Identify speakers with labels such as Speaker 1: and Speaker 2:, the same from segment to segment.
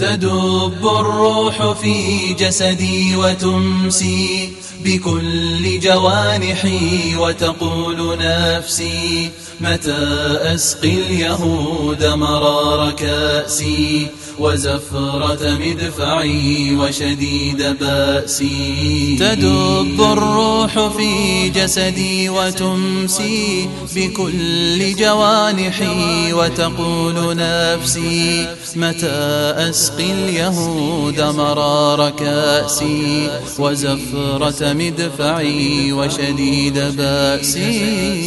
Speaker 1: تدب الروح في جسدي وتمسي بكل جوانحي وتقول نفسي متى أسقي اليهود مرار كأسي وزفرة مدفعي وشديد بأسي. تدب الروح في جسدي وتمسي بكل جوانحي وتقول نفسي متى أسقي اليهود مرار كأسي. وزفرة مدفعي وشديد بأسي.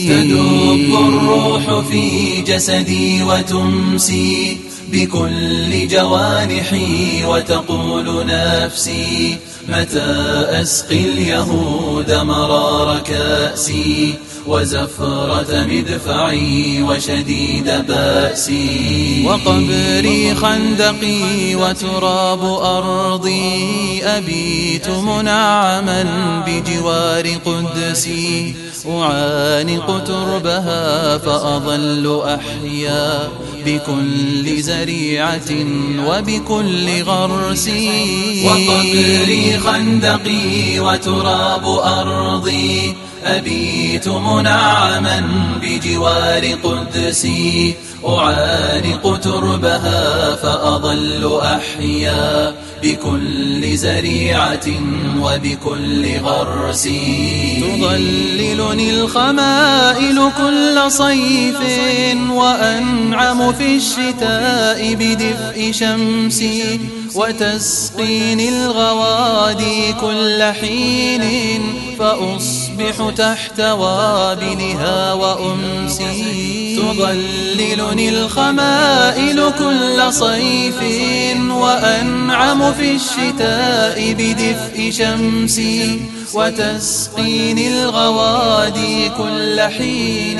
Speaker 1: تدب الروح في جسدي وتمسي بكل جوانحي وتقول نفسي متى أسقي اليهود مرار كأسي؟ وزفرة مدفعي وشديد بأسي. وقبري خندقي وتراب أرضي أبيت منعما بجوار قدسي. أعانق تربها فأظل أحيا. بكل زريعة وبكل غرس. وقبري خندقي وتراب أرضي. أبيت منعما بجوار قدسي أعانق تربها فأظل أحيا. بكل زريعة وبكل غرس. تظللني الخمائل كل صيف وأنعم في الشتاء بدفء شمسي وتسقيني الغوادي كل حين فأصبح تحت وابلها وأمسي تظللني الخمائل كل صيف وأنعم في الشتاء بدفء شمسي وتسقيني الغوادي كل حين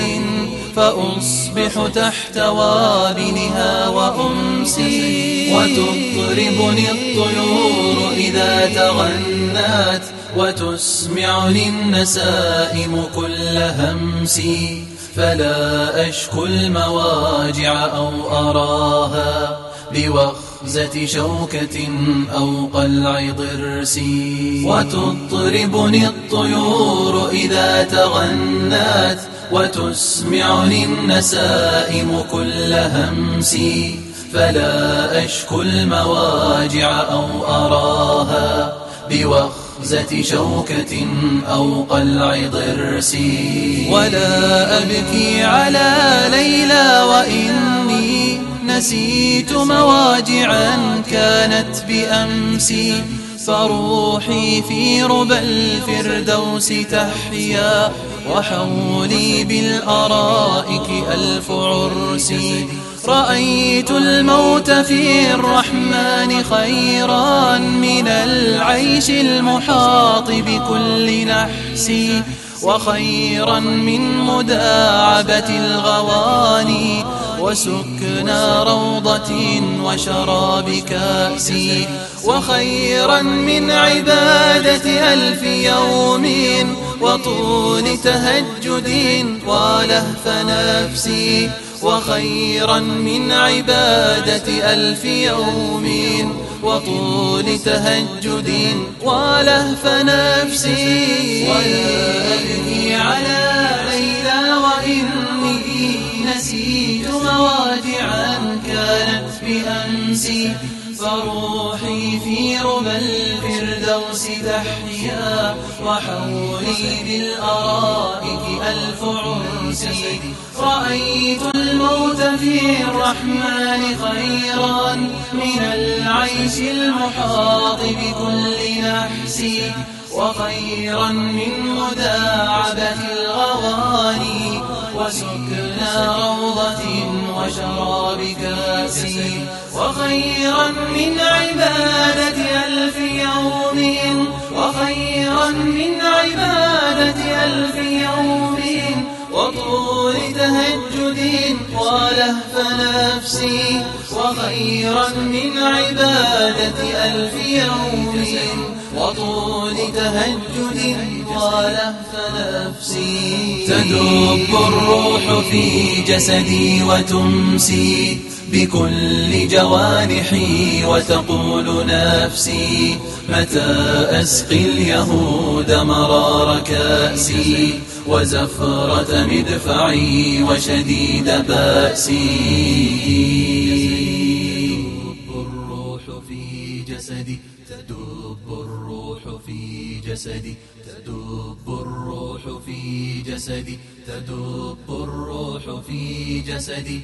Speaker 1: فأصبح تحت وابنها وأمسي. وتطربني الطيور إذا تغنت وتسمعني النسائم كل همسي فلا أشكو المواجع أو أراها بوخزة شوكة أو قلع ضرس. وتطربني الطيور إذا تغنت وتسمعني النسائم كل همسي فلا أشكو المواجع أو أراها بوخزة شوكة أو قلع ضرس ولا أبكي على ليلى وإني نسيت مواجعا كانت بأمسي فروحي في ربى الفردوس تحيا وحولي بالأرائك ألف عرس. رأيت الموت في الرحمن خيرا من العيش المحاط بكل نحس وخيرا من مداعبة الغواني. وسكنى روضة وشراب كأس وخيرا من عبادة ألف يوم وطول تهجد ولهف نفسي وخيرا من عبادة ألف يوم وطول تهجد ولهف نفسي ولا أبكي على ليلى وإني نسيت بأمسي فروحي في ربى الفردوس تحيا وحولي بالأرائك ألف عرس رأيت الموت في الرحمن خيرا من العيش المحاط بكل نحس وخيرا من مداعبة الغواني. وسكنى روضة وشراب كاس وخيرا من عبادة ألف يوم. وخيرا من عبادة ألف يوم. وطول تهجد ولهف نفسي وخيرا من عبادة ألف يوم وطول تهجد ولهف نفسي. تدب الروح في جسدي وتمسي بكل جوانحي وتقول نفسي متى أسقي اليهود مرار كأسي وزفرة مدفعي وشديد بأسي. جسدي تدب الروح في جسدي تدب الروح في جسدي تدب الروح في جسدي.